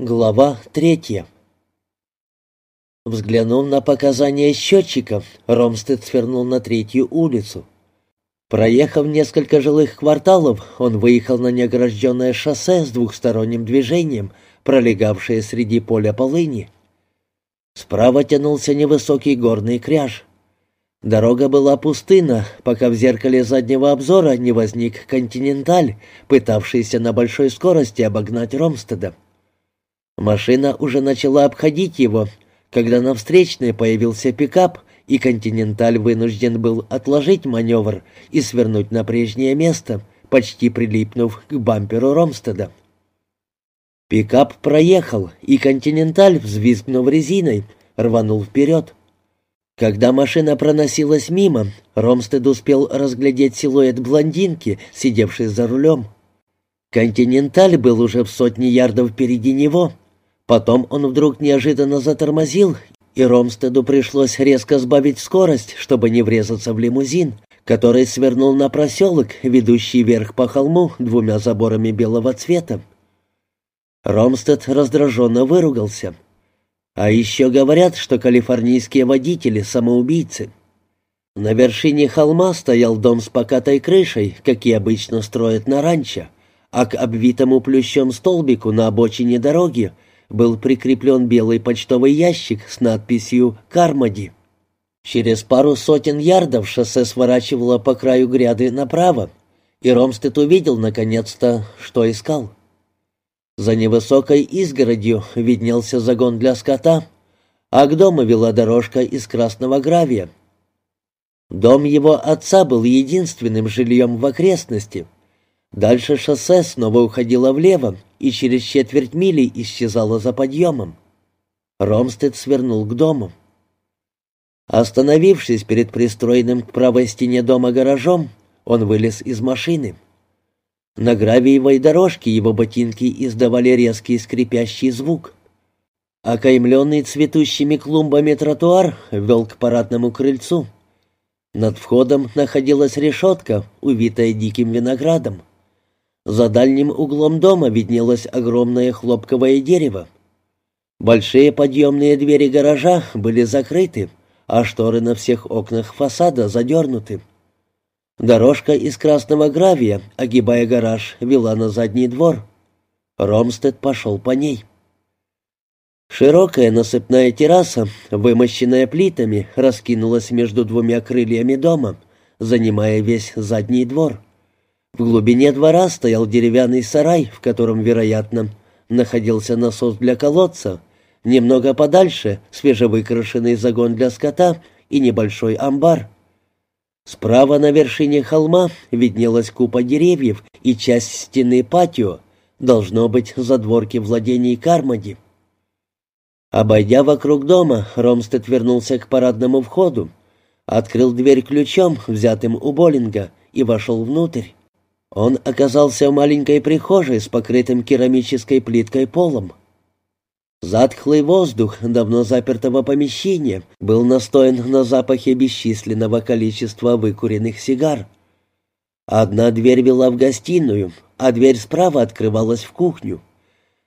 Глава третья Взглянув на показания счетчика, Ромстед свернул на третью улицу. Проехав несколько жилых кварталов, он выехал на неогражденное шоссе с двухсторонним движением, пролегавшее среди поля полыни. Справа тянулся невысокий горный кряж. Дорога была пустынна, пока в зеркале заднего обзора не возник «Континенталь», пытавшийся на большой скорости обогнать Ромстеда. Машина уже начала обходить его, когда на встречной появился пикап, и «Континенталь» вынужден был отложить маневр и свернуть на прежнее место, почти прилипнув к бамперу Ромстеда. Пикап проехал, и «Континенталь», взвизгнув резиной, рванул вперед. Когда машина проносилась мимо, Ромстед успел разглядеть силуэт блондинки, сидевшей за рулем. «Континенталь» был уже в сотне ярдов впереди него — Потом он вдруг неожиданно затормозил, и Ромстеду пришлось резко сбавить скорость, чтобы не врезаться в лимузин, который свернул на проселок, ведущий вверх по холму двумя заборами белого цвета. Ромстед раздраженно выругался. А еще говорят, что калифорнийские водители — самоубийцы. На вершине холма стоял дом с покатой крышей, какие обычно строят на ранчо, а к обвитому плющом столбику на обочине дороги был прикреплен белый почтовый ящик с надписью «Кармоди». Через пару сотен ярдов шоссе сворачивало по краю гряды направо, и Ромстед увидел, наконец-то, что искал. За невысокой изгородью виднелся загон для скота, а к дому вела дорожка из красного гравия. Дом его отца был единственным жильем в окрестности. Дальше шоссе снова уходило влево, и через четверть мили исчезала за подъемом. Ромстед свернул к дому. Остановившись перед пристроенным к правой стене дома гаражом, он вылез из машины. На гравиевой дорожке его ботинки издавали резкий скрипящий звук. Окаймленный цветущими клумбами тротуар вел к парадному крыльцу. Над входом находилась решетка, увитая диким виноградом. За дальним углом дома виднелось огромное хлопковое дерево. Большие подъемные двери гаража были закрыты, а шторы на всех окнах фасада задернуты. Дорожка из красного гравия, огибая гараж, вела на задний двор. Ромстед пошел по ней. Широкая насыпная терраса, вымощенная плитами, раскинулась между двумя крыльями дома, занимая весь задний двор. В глубине двора стоял деревянный сарай, в котором, вероятно, находился насос для колодца, немного подальше свежевыкрашенный загон для скота и небольшой амбар. Справа на вершине холма виднелась купа деревьев и часть стены патио, должно быть задворки владений Кармади. Обойдя вокруг дома, Ромстед вернулся к парадному входу, открыл дверь ключом, взятым у Боллинга, и вошел внутрь. Он оказался в маленькой прихожей с покрытым керамической плиткой полом. Затхлый воздух давно запертого помещения был настоен на запахе бесчисленного количества выкуренных сигар. Одна дверь вела в гостиную, а дверь справа открывалась в кухню.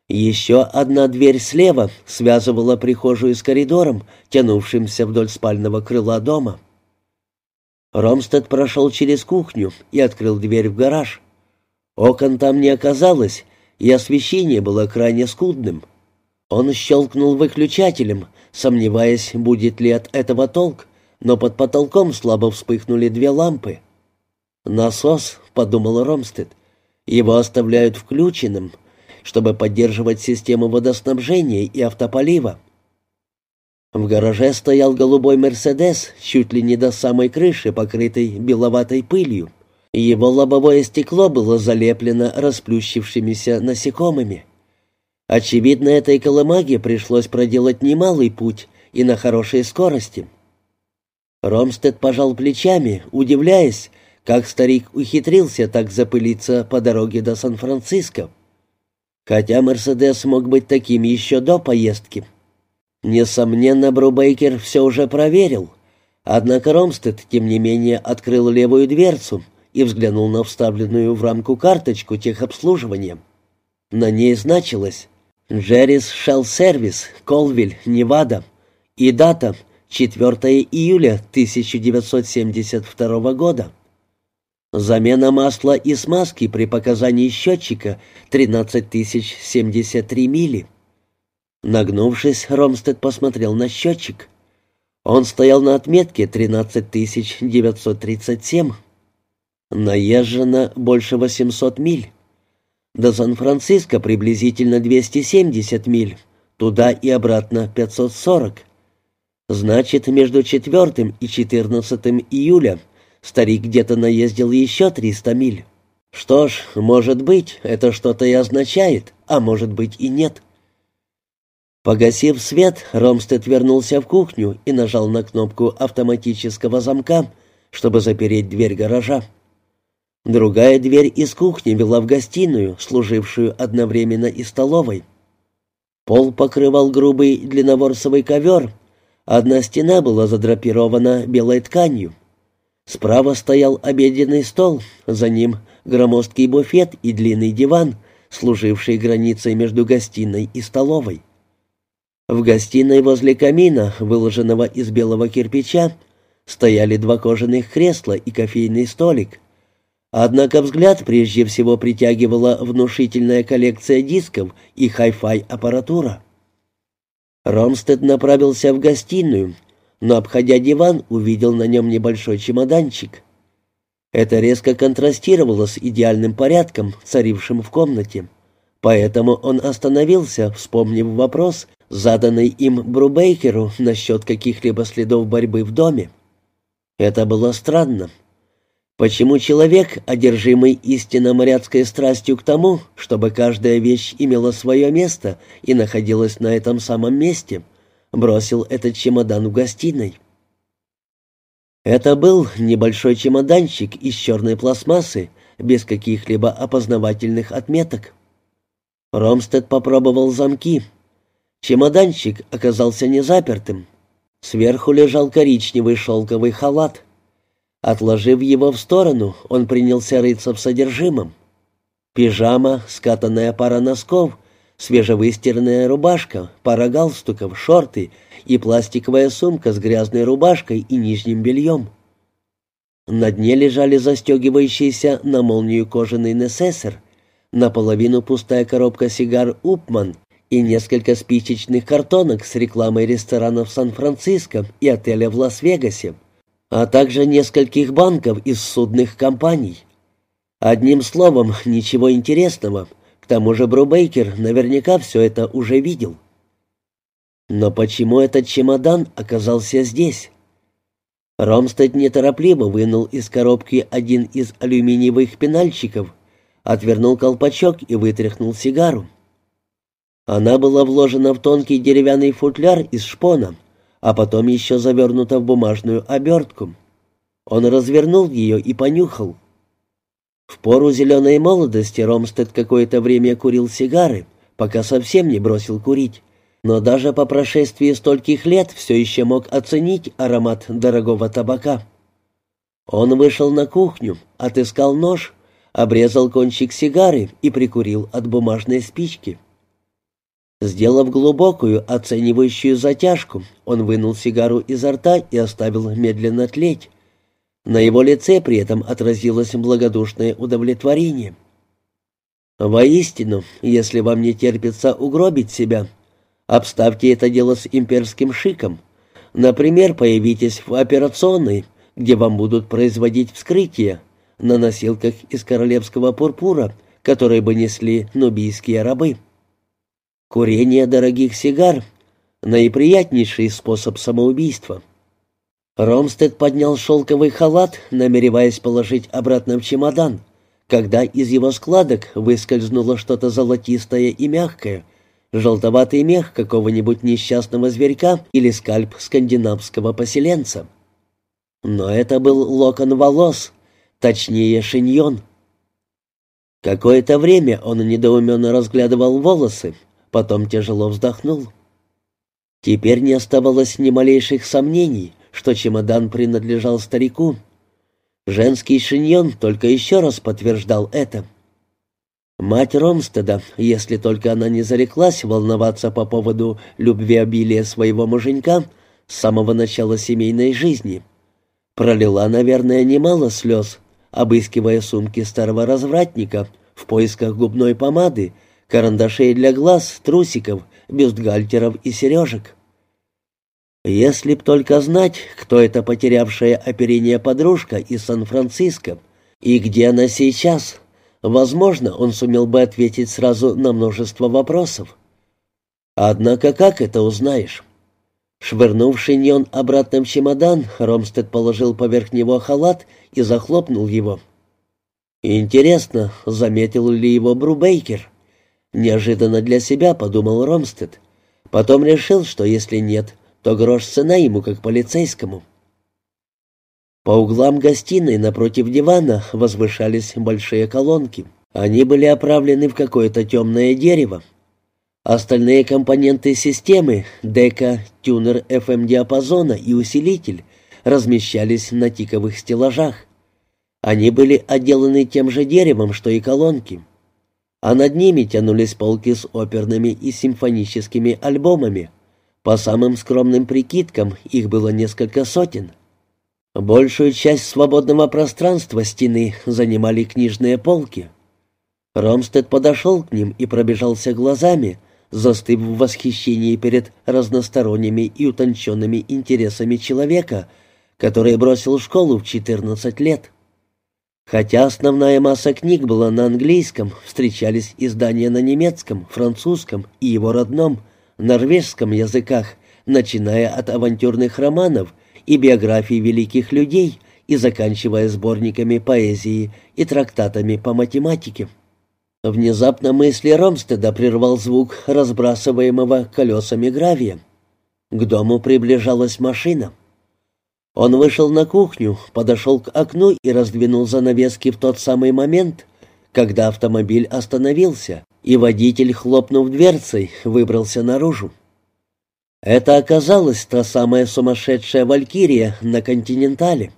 Еще одна дверь слева связывала прихожую с коридором, тянувшимся вдоль спального крыла дома. Ромстед прошел через кухню и открыл дверь в гараж. Окон там не оказалось, и освещение было крайне скудным. Он щелкнул выключателем, сомневаясь, будет ли от этого толк, но под потолком слабо вспыхнули две лампы. «Насос», — подумал Ромстед, — «его оставляют включенным, чтобы поддерживать систему водоснабжения и автополива. В гараже стоял голубой «Мерседес», чуть ли не до самой крыши, покрытый беловатой пылью. Его лобовое стекло было залеплено расплющившимися насекомыми. Очевидно, этой колымаге пришлось проделать немалый путь и на хорошей скорости. Ромстед пожал плечами, удивляясь, как старик ухитрился так запылиться по дороге до Сан-Франциско. Хотя «Мерседес» мог быть таким еще до поездки. Несомненно, Брубейкер все уже проверил. Однако Ромстед, тем не менее, открыл левую дверцу и взглянул на вставленную в рамку карточку техобслуживания. На ней значилось Джеррис Шелл Сервис, Колвиль, Невада. И дата 4 июля 1972 года. Замена масла и смазки при показании счетчика 13 073 мили. Нагнувшись, Ромстед посмотрел на счетчик. Он стоял на отметке 13 937. Наезжено больше 800 миль. До Сан-Франциско приблизительно 270 миль, туда и обратно 540. Значит, между 4 и 14 июля старик где-то наездил еще 300 миль. Что ж, может быть, это что-то и означает, а может быть и нет. Погасив свет, Ромстед вернулся в кухню и нажал на кнопку автоматического замка, чтобы запереть дверь гаража. Другая дверь из кухни вела в гостиную, служившую одновременно и столовой. Пол покрывал грубый длинноворсовый ковер, одна стена была задрапирована белой тканью. Справа стоял обеденный стол, за ним громоздкий буфет и длинный диван, служивший границей между гостиной и столовой. В гостиной возле камина, выложенного из белого кирпича, стояли два кожаных кресла и кофейный столик. Однако взгляд прежде всего притягивала внушительная коллекция дисков и хай-фай аппаратура. Ромстед направился в гостиную, но, обходя диван, увидел на нем небольшой чемоданчик. Это резко контрастировало с идеальным порядком, царившим в комнате. Поэтому он остановился, вспомнив вопрос, заданный им Брубейкеру насчет каких-либо следов борьбы в доме. Это было странно. Почему человек, одержимый истинно моряцкой страстью к тому, чтобы каждая вещь имела свое место и находилась на этом самом месте, бросил этот чемодан в гостиной? Это был небольшой чемоданчик из черной пластмассы, без каких-либо опознавательных отметок. Ромстед попробовал замки — Чемоданчик оказался незапертым. Сверху лежал коричневый шелковый халат. Отложив его в сторону, он принялся рыться в содержимом. Пижама, скатанная пара носков, свежевыстиранная рубашка, пара галстуков, шорты и пластиковая сумка с грязной рубашкой и нижним бельем. На дне лежали застегивающийся на молнию кожаный несессер, наполовину пустая коробка сигар «Упман» и несколько спичечных картонок с рекламой ресторанов Сан-Франциско и отеля в Лас-Вегасе, а также нескольких банков из судных компаний. Одним словом, ничего интересного. К тому же Брубейкер наверняка все это уже видел. Но почему этот чемодан оказался здесь? Ромстед неторопливо вынул из коробки один из алюминиевых пенальчиков, отвернул колпачок и вытряхнул сигару. Она была вложена в тонкий деревянный футляр из шпона, а потом еще завернута в бумажную обертку. Он развернул ее и понюхал. В пору зеленой молодости Ромстед какое-то время курил сигары, пока совсем не бросил курить. Но даже по прошествии стольких лет все еще мог оценить аромат дорогого табака. Он вышел на кухню, отыскал нож, обрезал кончик сигары и прикурил от бумажной спички. Сделав глубокую, оценивающую затяжку, он вынул сигару изо рта и оставил медленно тлеть. На его лице при этом отразилось благодушное удовлетворение. «Воистину, если вам не терпится угробить себя, обставьте это дело с имперским шиком. Например, появитесь в операционной, где вам будут производить вскрытие на носилках из королевского пурпура, которые бы несли нубийские рабы». Курение дорогих сигар — наиприятнейший способ самоубийства. Ромстед поднял шелковый халат, намереваясь положить обратно в чемодан, когда из его складок выскользнуло что-то золотистое и мягкое, желтоватый мех какого-нибудь несчастного зверька или скальп скандинавского поселенца. Но это был локон волос, точнее шиньон. Какое-то время он недоуменно разглядывал волосы, потом тяжело вздохнул. Теперь не оставалось ни малейших сомнений, что чемодан принадлежал старику. Женский шиньон только еще раз подтверждал это. Мать Ромстеда, если только она не зареклась волноваться по поводу любвеобилия своего муженька с самого начала семейной жизни, пролила, наверное, немало слез, обыскивая сумки старого развратника в поисках губной помады, карандашей для глаз, трусиков, бюстгальтеров и сережек. Если б только знать, кто эта потерявшая оперение подружка из Сан-Франциско и где она сейчас, возможно, он сумел бы ответить сразу на множество вопросов. Однако как это узнаешь? Швырнув шиньон обратно в чемодан, Ромстед положил поверх него халат и захлопнул его. «Интересно, заметил ли его Брубейкер?» Неожиданно для себя подумал Ромстед. Потом решил, что если нет, то грош цена ему как полицейскому. По углам гостиной напротив дивана возвышались большие колонки. Они были оправлены в какое-то темное дерево. Остальные компоненты системы — дека, тюнер FM-диапазона и усилитель — размещались на тиковых стеллажах. Они были отделаны тем же деревом, что и колонки. А над ними тянулись полки с оперными и симфоническими альбомами. По самым скромным прикидкам их было несколько сотен. Большую часть свободного пространства стены занимали книжные полки. Ромстед подошел к ним и пробежался глазами, застыв в восхищении перед разносторонними и утонченными интересами человека, который бросил школу в 14 лет. Хотя основная масса книг была на английском, встречались издания на немецком, французском и его родном, норвежском языках, начиная от авантюрных романов – и биографии великих людей и заканчивая сборниками поэзии и трактатами по математике. Внезапно мысли Ромстеда прервал звук разбрасываемого колесами гравия. К дому приближалась машина. Он вышел на кухню, подошел к окну и раздвинул занавески в тот самый момент, когда автомобиль остановился, и водитель, хлопнув дверцей, выбрался наружу. Это оказалась та самая сумасшедшая валькирия на «Континентале».